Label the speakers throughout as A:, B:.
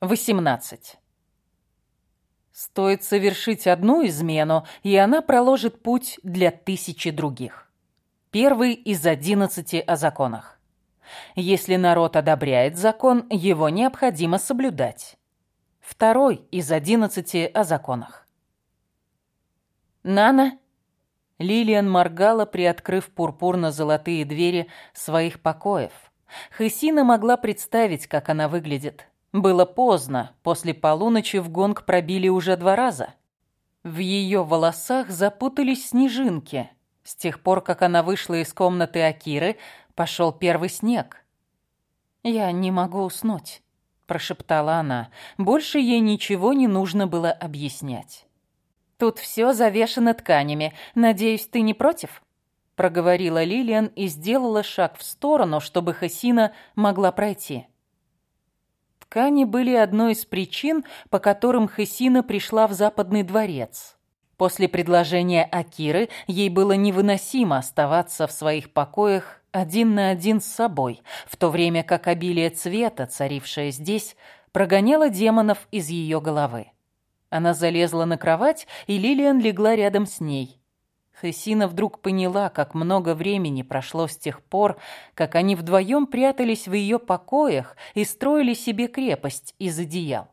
A: 18. Стоит совершить одну измену, и она проложит путь для тысячи других. Первый из одиннадцати о законах. Если народ одобряет закон, его необходимо соблюдать. Второй из одиннадцати о законах. «Нана?» Лилиан моргала, приоткрыв пурпурно-золотые двери своих покоев. Хысина могла представить, как она выглядит. Было поздно, после полуночи в гонг пробили уже два раза. В ее волосах запутались снежинки. С тех пор, как она вышла из комнаты Акиры, пошел первый снег. «Я не могу уснуть», – прошептала она. Больше ей ничего не нужно было объяснять. «Тут все завешено тканями. Надеюсь, ты не против?» проговорила Лилиан и сделала шаг в сторону, чтобы Хасина могла пройти. Ткани были одной из причин, по которым Хесина пришла в Западный дворец. После предложения Акиры ей было невыносимо оставаться в своих покоях один на один с собой, в то время как обилие цвета, царившее здесь, прогоняло демонов из ее головы. Она залезла на кровать, и Лилиан легла рядом с ней. Хесина вдруг поняла, как много времени прошло с тех пор, как они вдвоем прятались в ее покоях и строили себе крепость из одеял.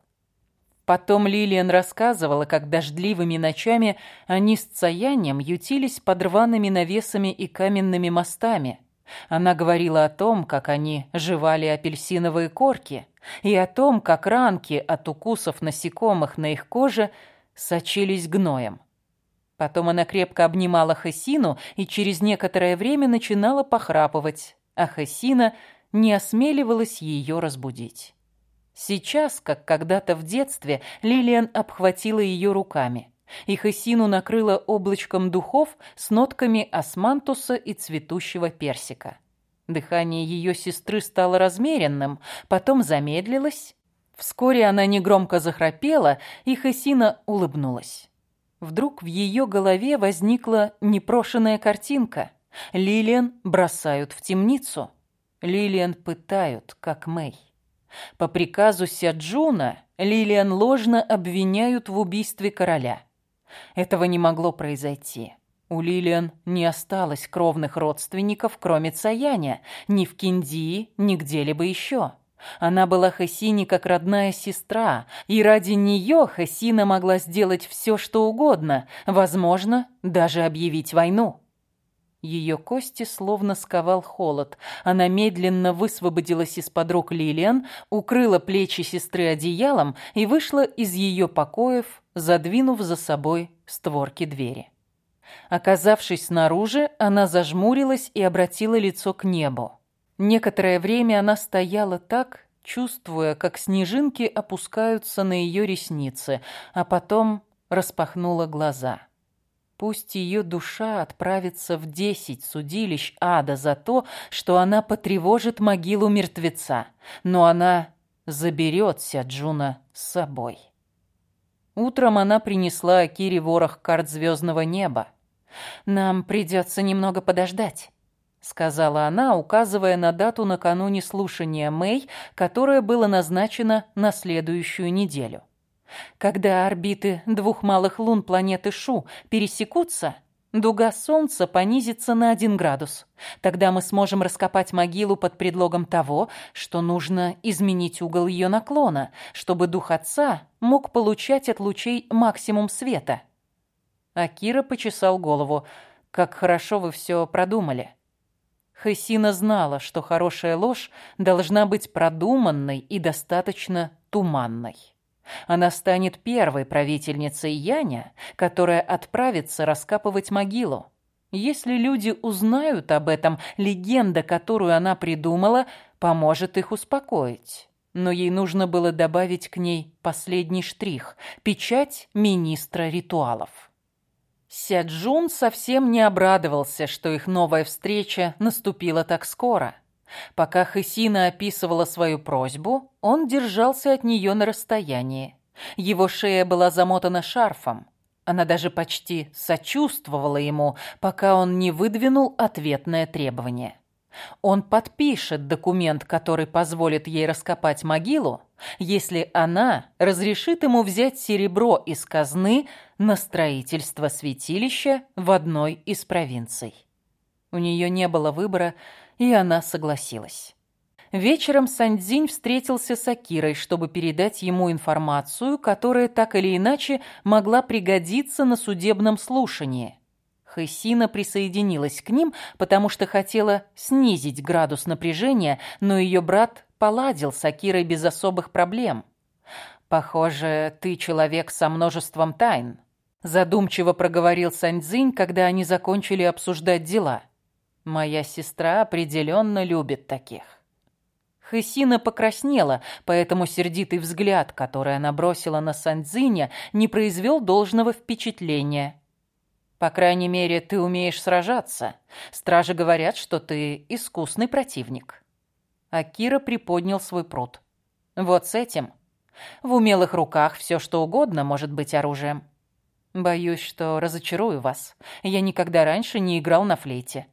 A: Потом Лилиан рассказывала, как дождливыми ночами они с Цаянием ютились под рваными навесами и каменными мостами. Она говорила о том, как они жевали апельсиновые корки, и о том, как ранки от укусов насекомых на их коже сочились гноем. Потом она крепко обнимала Хасину и через некоторое время начинала похрапывать, а Хасина не осмеливалась ее разбудить. Сейчас, как когда-то в детстве, Лилиан обхватила ее руками, и Хасину накрыла облачком духов с нотками османтуса и цветущего персика. Дыхание ее сестры стало размеренным, потом замедлилось. Вскоре она негромко захрапела, и Хасина улыбнулась. Вдруг в ее голове возникла непрошенная картинка. Лилиан бросают в темницу. Лилиан пытают, как Мэй. По приказу Сяджуна Лилиан ложно обвиняют в убийстве короля. Этого не могло произойти. У Лилиан не осталось кровных родственников, кроме Цаяня, ни в Киндии, ни где-либо еще. Она была Хасине как родная сестра, и ради нее Хасина могла сделать все, что угодно, возможно, даже объявить войну. Ее кости словно сковал холод. Она медленно высвободилась из-под рук Лилиан, укрыла плечи сестры одеялом и вышла из ее покоев, задвинув за собой створки двери. Оказавшись снаружи, она зажмурилась и обратила лицо к небу. Некоторое время она стояла так, чувствуя, как снежинки опускаются на ее ресницы, а потом распахнула глаза. Пусть ее душа отправится в десять судилищ ада за то, что она потревожит могилу мертвеца, но она заберет Сяджуна с собой. Утром она принесла Акире ворох карт звездного неба. «Нам придется немного подождать», сказала она, указывая на дату накануне слушания Мэй, которое было назначено на следующую неделю. Когда орбиты двух малых лун планеты Шу пересекутся, дуга Солнца понизится на один градус. Тогда мы сможем раскопать могилу под предлогом того, что нужно изменить угол ее наклона, чтобы дух Отца мог получать от лучей максимум света. Акира почесал голову. «Как хорошо вы все продумали». Хасина знала, что хорошая ложь должна быть продуманной и достаточно туманной. Она станет первой правительницей Яня, которая отправится раскапывать могилу. Если люди узнают об этом, легенда, которую она придумала, поможет их успокоить. Но ей нужно было добавить к ней последний штрих – печать министра ритуалов. Сяджун совсем не обрадовался, что их новая встреча наступила так скоро. Пока Хысина описывала свою просьбу, он держался от нее на расстоянии. Его шея была замотана шарфом. Она даже почти сочувствовала ему, пока он не выдвинул ответное требование. Он подпишет документ, который позволит ей раскопать могилу, если она разрешит ему взять серебро из казны на строительство святилища в одной из провинций. У нее не было выбора, и она согласилась. Вечером Сандзинь встретился с Акирой, чтобы передать ему информацию, которая так или иначе могла пригодиться на судебном слушании. Хэсина присоединилась к ним, потому что хотела снизить градус напряжения, но ее брат поладил с Акирой без особых проблем. «Похоже, ты человек со множеством тайн», – задумчиво проговорил Сандзинь, когда они закончили обсуждать дела. «Моя сестра определенно любит таких». Хэсина покраснела, поэтому сердитый взгляд, который она бросила на Сандзиня, не произвел должного впечатления. «По крайней мере, ты умеешь сражаться. Стражи говорят, что ты искусный противник». Акира приподнял свой пруд. «Вот с этим. В умелых руках все что угодно может быть оружием. Боюсь, что разочарую вас. Я никогда раньше не играл на флейте».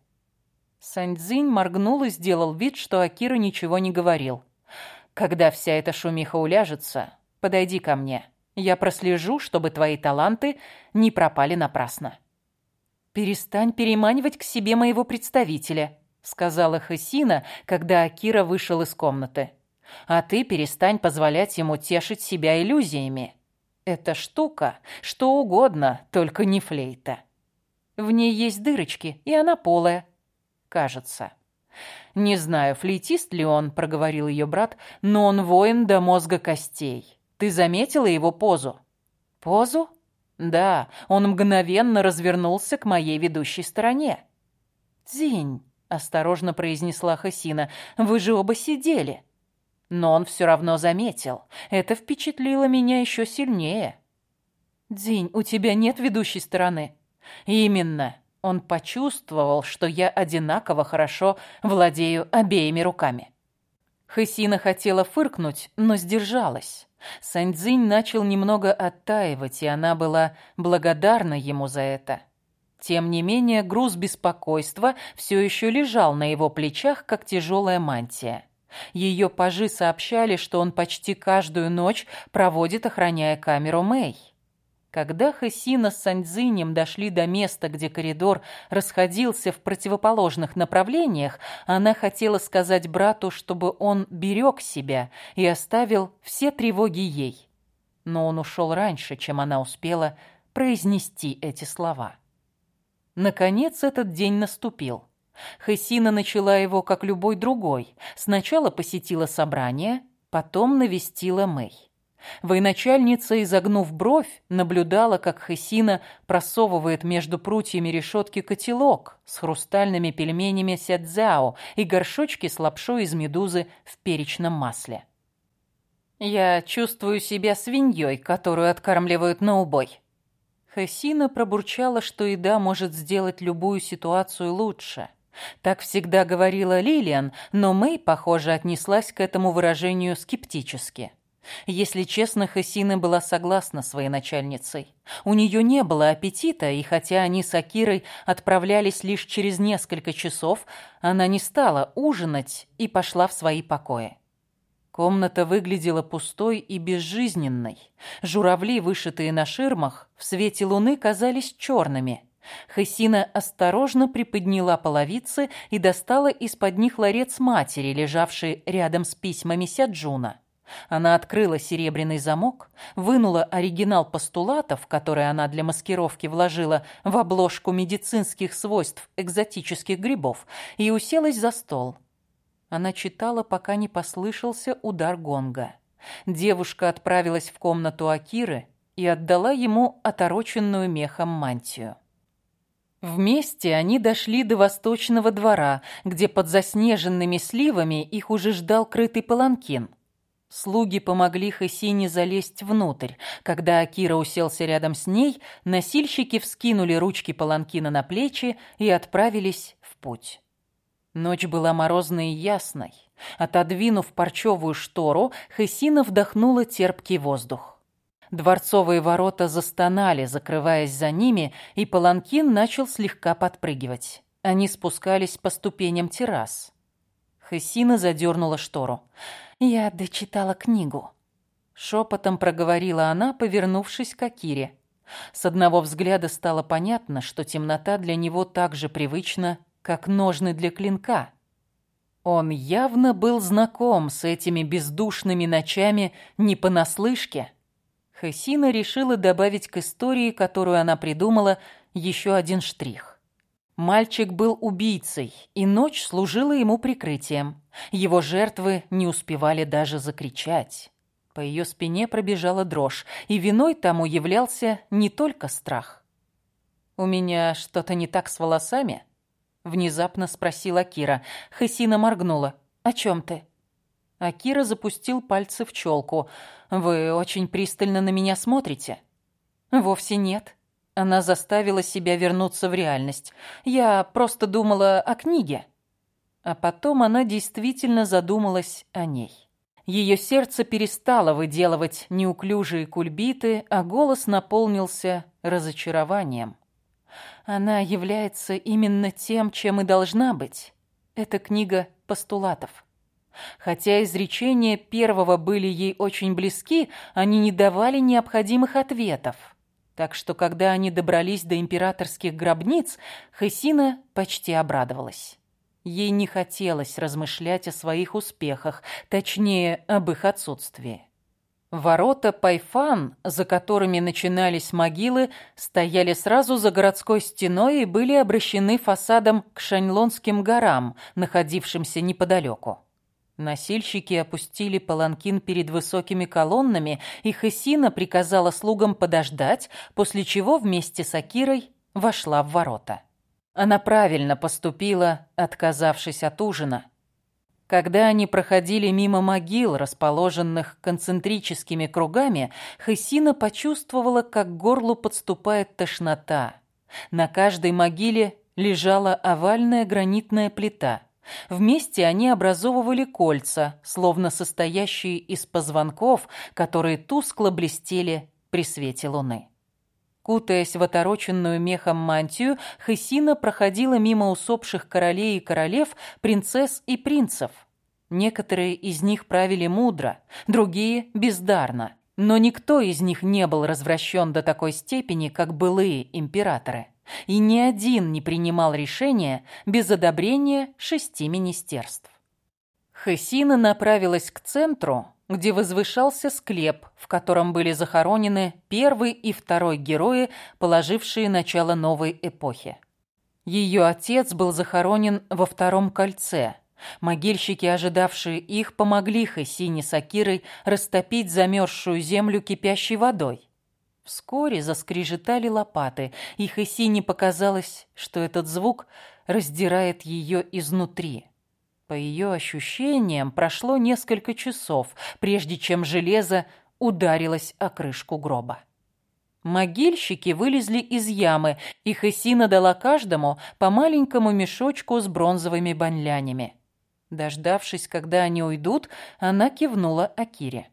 A: Сандзинь моргнул и сделал вид, что Акира ничего не говорил. «Когда вся эта шумиха уляжется, подойди ко мне. Я прослежу, чтобы твои таланты не пропали напрасно». «Перестань переманивать к себе моего представителя», — сказала Хасина, когда Акира вышел из комнаты. «А ты перестань позволять ему тешить себя иллюзиями. Эта штука, что угодно, только не флейта. В ней есть дырочки, и она полая кажется. «Не знаю, флейтист ли он», — проговорил ее брат, «но он воин до мозга костей. Ты заметила его позу?» «Позу?» «Да, он мгновенно развернулся к моей ведущей стороне». «Дзинь», — осторожно произнесла Хасина, — «вы же оба сидели». Но он все равно заметил. Это впечатлило меня еще сильнее. «Дзинь, у тебя нет ведущей стороны?» «Именно. Он почувствовал, что я одинаково хорошо владею обеими руками. Хысина хотела фыркнуть, но сдержалась. Сандзинь начал немного оттаивать, и она была благодарна ему за это. Тем не менее, груз беспокойства все еще лежал на его плечах, как тяжелая мантия. Ее пажи сообщали, что он почти каждую ночь проводит, охраняя камеру Мэй. Когда Хасина с Сандзинем дошли до места, где коридор расходился в противоположных направлениях, она хотела сказать брату, чтобы он берег себя и оставил все тревоги ей. Но он ушел раньше, чем она успела произнести эти слова. Наконец этот день наступил. Хасина начала его, как любой другой. Сначала посетила собрание, потом навестила Мэй. Военачальница, изогнув бровь, наблюдала, как Хесина просовывает между прутьями решетки котелок с хрустальными пельменями сядзяо и горшочки с лапшой из медузы в перечном масле. «Я чувствую себя свиньей, которую откармливают на убой». Хесина пробурчала, что еда может сделать любую ситуацию лучше. Так всегда говорила Лилиан, но Мэй, похоже, отнеслась к этому выражению скептически. Если честно, Хасина была согласна своей начальницей. У нее не было аппетита, и хотя они с Акирой отправлялись лишь через несколько часов, она не стала ужинать и пошла в свои покои. Комната выглядела пустой и безжизненной. Журавли, вышитые на ширмах, в свете луны казались черными. Хасина осторожно приподняла половицы и достала из-под них ларец матери, лежавший рядом с письмами Сяджуна. Она открыла серебряный замок, вынула оригинал постулатов, который она для маскировки вложила в обложку медицинских свойств экзотических грибов, и уселась за стол. Она читала, пока не послышался удар гонга. Девушка отправилась в комнату Акиры и отдала ему отороченную мехом мантию. Вместе они дошли до восточного двора, где под заснеженными сливами их уже ждал крытый паланкин – Слуги помогли Хасине залезть внутрь. Когда Акира уселся рядом с ней, носильщики вскинули ручки паланкина на плечи и отправились в путь. Ночь была морозной и ясной. Отодвинув парчевую штору, Хесина вдохнула терпкий воздух. Дворцовые ворота застонали, закрываясь за ними, и паланкин начал слегка подпрыгивать. Они спускались по ступеням террас. Хессина задернула штору. «Я дочитала книгу», — шепотом проговорила она, повернувшись к Акире. С одного взгляда стало понятно, что темнота для него так же привычна, как ножны для клинка. Он явно был знаком с этими бездушными ночами не понаслышке. Хессина решила добавить к истории, которую она придумала, еще один штрих. Мальчик был убийцей, и ночь служила ему прикрытием. Его жертвы не успевали даже закричать. По ее спине пробежала дрожь, и виной тому являлся не только страх. «У меня что-то не так с волосами?» Внезапно спросила Кира. Хесина моргнула. «О чем ты?» Акира запустил пальцы в челку. «Вы очень пристально на меня смотрите». «Вовсе нет». Она заставила себя вернуться в реальность. «Я просто думала о книге». А потом она действительно задумалась о ней. Ее сердце перестало выделывать неуклюжие кульбиты, а голос наполнился разочарованием. Она является именно тем, чем и должна быть. Это книга постулатов. Хотя изречения первого были ей очень близки, они не давали необходимых ответов. Так что, когда они добрались до императорских гробниц, Хесина почти обрадовалась. Ей не хотелось размышлять о своих успехах, точнее, об их отсутствии. Ворота Пайфан, за которыми начинались могилы, стояли сразу за городской стеной и были обращены фасадом к Шаньлонским горам, находившимся неподалеку. Носильщики опустили паланкин перед высокими колоннами, и Хесина приказала слугам подождать, после чего вместе с Акирой вошла в ворота. Она правильно поступила, отказавшись от ужина. Когда они проходили мимо могил, расположенных концентрическими кругами, Хысина почувствовала, как к горлу подступает тошнота. На каждой могиле лежала овальная гранитная плита. Вместе они образовывали кольца, словно состоящие из позвонков, которые тускло блестели при свете луны. Кутаясь в отороченную мехом мантию, Хесина проходила мимо усопших королей и королев, принцесс и принцев. Некоторые из них правили мудро, другие – бездарно. Но никто из них не был развращен до такой степени, как былые императоры. И ни один не принимал решения без одобрения шести министерств. Хесина направилась к центру, где возвышался склеп, в котором были захоронены первый и второй герои, положившие начало новой эпохи. Ее отец был захоронен во втором кольце. Могильщики, ожидавшие их, помогли Хасине с Акирой растопить замерзшую землю кипящей водой. Вскоре заскрежетали лопаты, и Хасине показалось, что этот звук раздирает ее изнутри. По ее ощущениям, прошло несколько часов, прежде чем железо ударилось о крышку гроба. Могильщики вылезли из ямы, и Хесина дала каждому по маленькому мешочку с бронзовыми банлянями. Дождавшись, когда они уйдут, она кивнула Акире.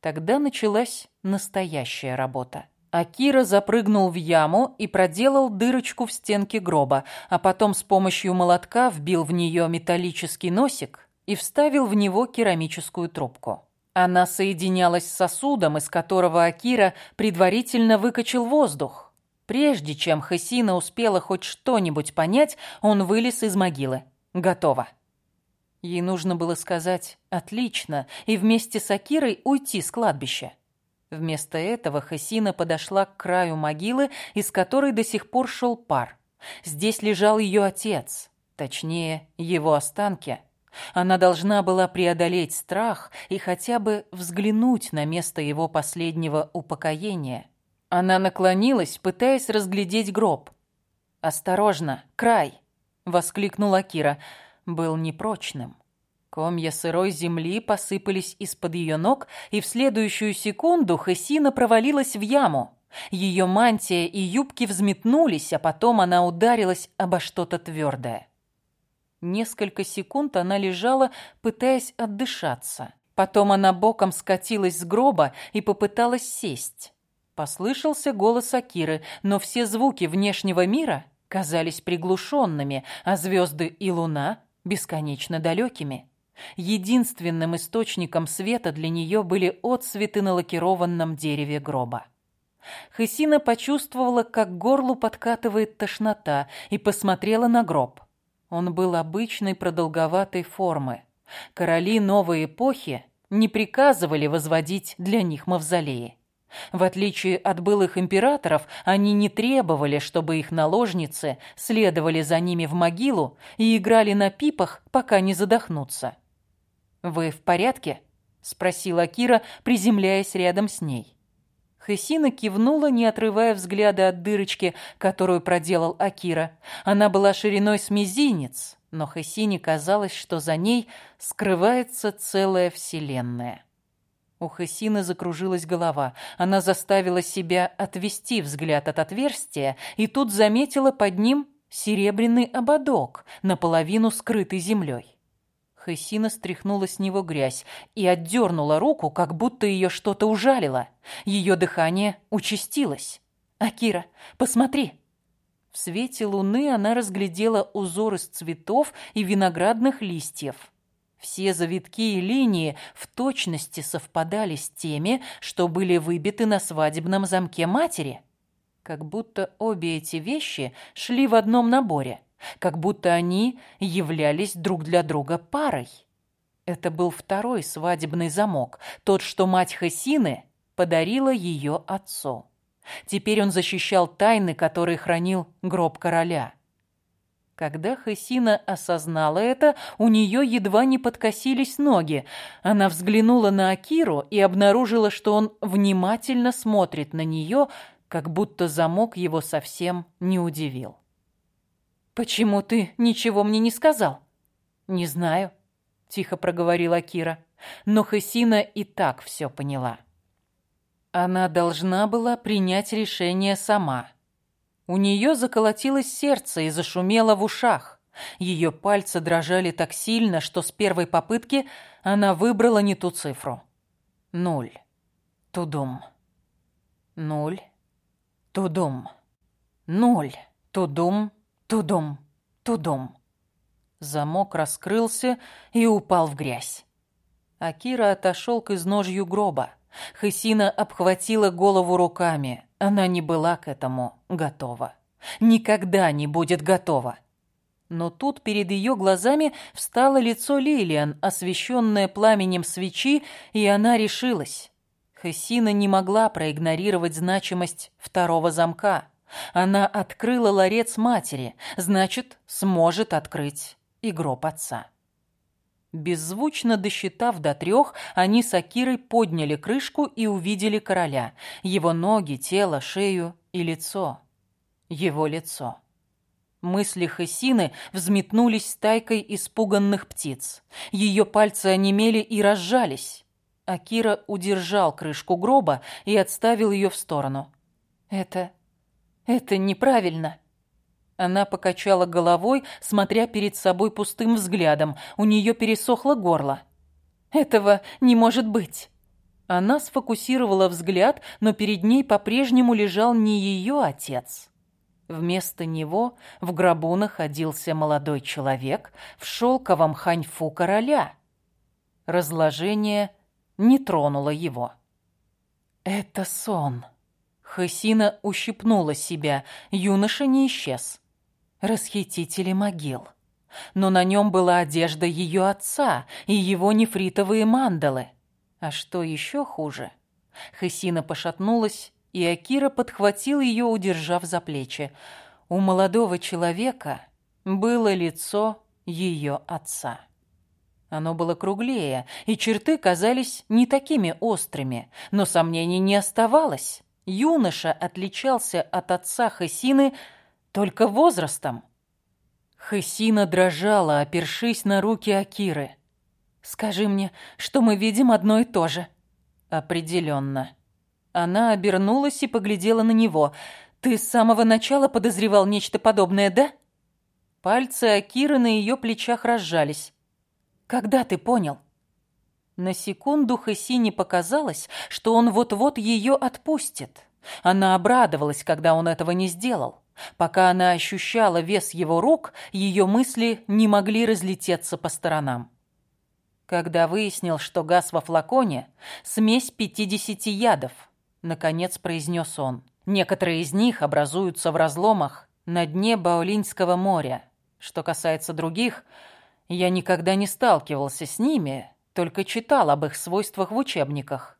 A: Тогда началась настоящая работа. Акира запрыгнул в яму и проделал дырочку в стенке гроба, а потом с помощью молотка вбил в нее металлический носик и вставил в него керамическую трубку. Она соединялась с сосудом, из которого Акира предварительно выкачал воздух. Прежде чем Хасина успела хоть что-нибудь понять, он вылез из могилы. Готово. Ей нужно было сказать «отлично» и вместе с Акирой уйти с кладбища. Вместо этого Хасина подошла к краю могилы, из которой до сих пор шел пар. Здесь лежал ее отец, точнее, его останки. Она должна была преодолеть страх и хотя бы взглянуть на место его последнего упокоения. Она наклонилась, пытаясь разглядеть гроб. «Осторожно, край!» — воскликнула Кира. Был непрочным. Комья сырой земли посыпались из-под ее ног, и в следующую секунду Хесина провалилась в яму. Ее мантия и юбки взметнулись, а потом она ударилась обо что-то твердое. Несколько секунд она лежала, пытаясь отдышаться. Потом она боком скатилась с гроба и попыталась сесть. Послышался голос Акиры, но все звуки внешнего мира казались приглушенными, а звезды и луна — бесконечно далекими. Единственным источником света для нее были отсветы на лакированном дереве гроба. Хесина почувствовала, как горлу подкатывает тошнота, и посмотрела на гроб. Он был обычной продолговатой формы. Короли новой эпохи не приказывали возводить для них мавзолеи. В отличие от былых императоров, они не требовали, чтобы их наложницы следовали за ними в могилу и играли на пипах, пока не задохнутся. «Вы в порядке?» — спросила Кира, приземляясь рядом с ней. Хесина кивнула, не отрывая взгляда от дырочки, которую проделал Акира. Она была шириной с мизинец, но Хесине казалось, что за ней скрывается целая вселенная. У Хесины закружилась голова. Она заставила себя отвести взгляд от отверстия и тут заметила под ним серебряный ободок, наполовину скрытый землей. Хессина стряхнула с него грязь и отдернула руку, как будто ее что-то ужалило. Ее дыхание участилось. «Акира, посмотри!» В свете луны она разглядела узор из цветов и виноградных листьев. Все завитки и линии в точности совпадали с теми, что были выбиты на свадебном замке матери. Как будто обе эти вещи шли в одном наборе – как будто они являлись друг для друга парой. Это был второй свадебный замок, тот, что мать Хасины подарила ее отцу. Теперь он защищал тайны, которые хранил гроб короля. Когда Хасина осознала это, у нее едва не подкосились ноги. Она взглянула на Акиру и обнаружила, что он внимательно смотрит на нее, как будто замок его совсем не удивил. «Почему ты ничего мне не сказал?» «Не знаю», — тихо проговорила Кира. Но Хасина и так все поняла. Она должна была принять решение сама. У нее заколотилось сердце и зашумело в ушах. Ее пальцы дрожали так сильно, что с первой попытки она выбрала не ту цифру. Нуль. Тудум. Нуль. Тудум. Нуль. Тудум. Тудум, тудум. Замок раскрылся и упал в грязь. Акира отошел к изножью гроба. Хысина обхватила голову руками. Она не была к этому готова. Никогда не будет готова. Но тут перед ее глазами встало лицо Лилиан, освещенное пламенем свечи, и она решилась. Хесина не могла проигнорировать значимость второго замка. Она открыла ларец матери, значит, сможет открыть и гроб отца. Беззвучно досчитав до трех, они с Акирой подняли крышку и увидели короля. Его ноги, тело, шею и лицо. Его лицо. Мысли Хесины взметнулись стайкой испуганных птиц. Ее пальцы онемели и разжались. Акира удержал крышку гроба и отставил ее в сторону. «Это это неправильно. Она покачала головой, смотря перед собой пустым взглядом. У нее пересохло горло. Этого не может быть. Она сфокусировала взгляд, но перед ней по-прежнему лежал не ее отец. Вместо него в гробу находился молодой человек в шелковом ханьфу короля. Разложение не тронуло его. «Это сон», Хасина ущипнула себя. Юноша не исчез. Расхитители могил. Но на нем была одежда ее отца и его нефритовые мандалы. А что еще хуже? Хасина пошатнулась, и Акира подхватил ее, удержав за плечи. У молодого человека было лицо ее отца. Оно было круглее, и черты казались не такими острыми, но сомнений не оставалось. Юноша отличался от отца Хесины только возрастом. Хесина дрожала, опершись на руки Акиры. «Скажи мне, что мы видим одно и то же». «Определенно». Она обернулась и поглядела на него. «Ты с самого начала подозревал нечто подобное, да?» Пальцы Акиры на ее плечах разжались. «Когда ты понял?» На секунду Хасине показалось, что он вот-вот ее отпустит. Она обрадовалась, когда он этого не сделал. Пока она ощущала вес его рук, ее мысли не могли разлететься по сторонам. Когда выяснил, что газ во флаконе – смесь 50 ядов, наконец произнес он. Некоторые из них образуются в разломах на дне Баолинского моря. Что касается других, я никогда не сталкивался с ними, только читал об их свойствах в учебниках.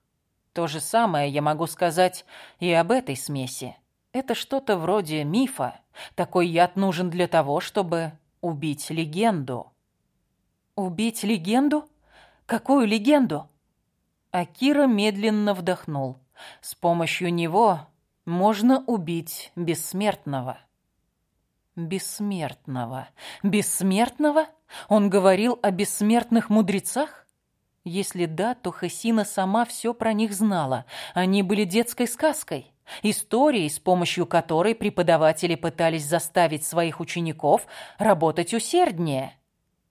A: То же самое я могу сказать и об этой смеси. Это что-то вроде мифа. Такой яд нужен для того, чтобы убить легенду. Убить легенду? Какую легенду? Акира медленно вдохнул. С помощью него можно убить бессмертного. Бессмертного. Бессмертного? Он говорил о бессмертных мудрецах? Если да, то Хасина сама все про них знала. Они были детской сказкой. Историей, с помощью которой преподаватели пытались заставить своих учеников работать усерднее.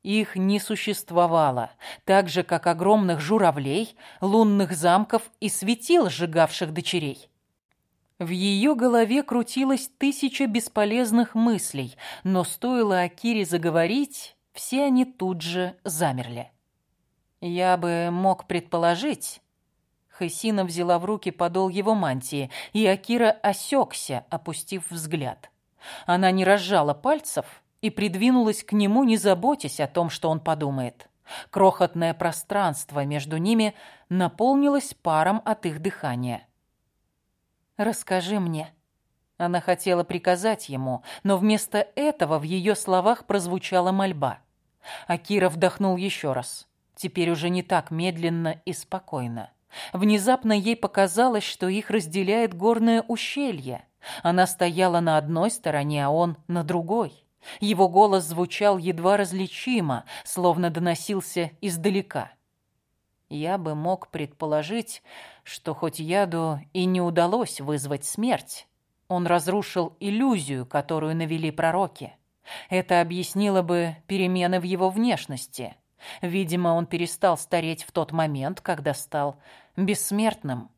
A: Их не существовало, так же, как огромных журавлей, лунных замков и светил, сжигавших дочерей. В ее голове крутилось тысяча бесполезных мыслей, но стоило Акире заговорить, все они тут же замерли. Я бы мог предположить, Хасина взяла в руки подол его мантии, и Акира осекся, опустив взгляд. Она не разжала пальцев и придвинулась к нему, не заботясь о том, что он подумает. Крохотное пространство между ними наполнилось паром от их дыхания. «Расскажи мне». Она хотела приказать ему, но вместо этого в ее словах прозвучала мольба. Акира вдохнул еще раз. Теперь уже не так медленно и спокойно. Внезапно ей показалось, что их разделяет горное ущелье. Она стояла на одной стороне, а он на другой. Его голос звучал едва различимо, словно доносился издалека. Я бы мог предположить, что хоть яду и не удалось вызвать смерть, он разрушил иллюзию, которую навели пророки. Это объяснило бы перемены в его внешности – Видимо, он перестал стареть в тот момент, когда стал бессмертным.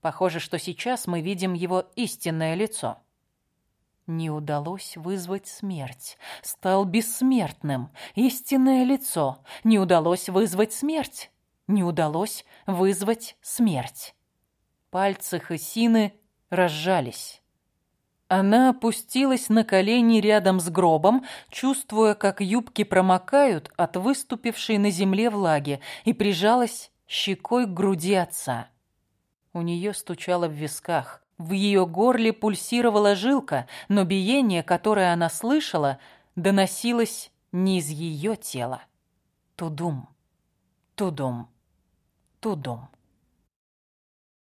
A: Похоже, что сейчас мы видим его истинное лицо. Не удалось вызвать смерть. Стал бессмертным. Истинное лицо. Не удалось вызвать смерть. Не удалось вызвать смерть. Пальцы Хасины разжались. Она опустилась на колени рядом с гробом, чувствуя, как юбки промокают от выступившей на земле влаги, и прижалась щекой к груди отца. У нее стучало в висках. В ее горле пульсировала жилка, но биение, которое она слышала, доносилось не из ее тела. Тудум, тудум, тудум.